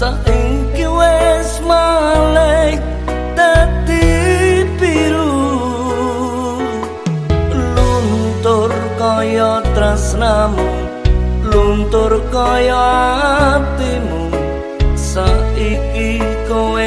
saiki wes malih dadi biru. Luntur kaya tresnamu luntur kaya atimu saiki kowe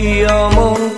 有梦